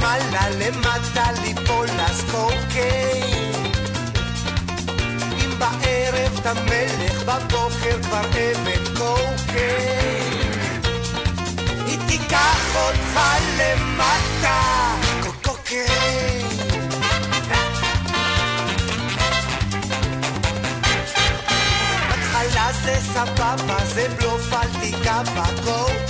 למעלה למטה ליפול אז קוקיין אם בערב את המלך בבוקר כבר עבד קוקיין היא תיקח אותך למטה קוקיין בהתחלה זה סבבה זה בלוף אל תיגע בקוקיין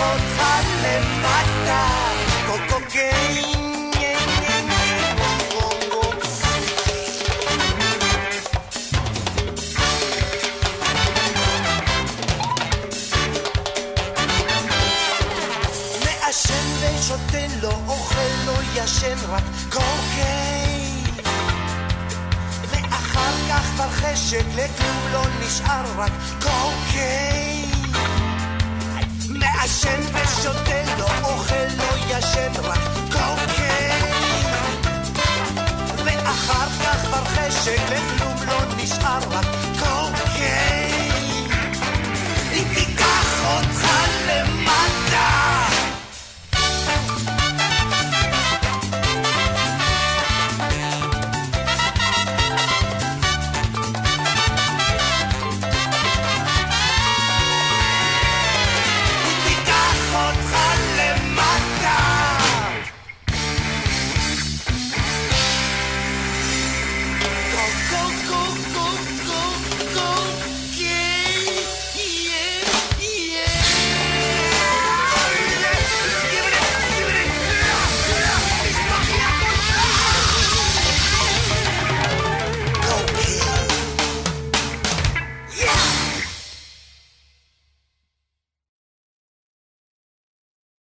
אותך למטה קוקיין מעשן ושותה לא אוכל לא ישן רק קוקיין ואחר כך כבר חשק לכלום לא נשאר רק קוקיין מעשן ושותה לא אוכל לא ישן רק קוקיין ואחר כך כבר חשק לכלום לא נשאר רק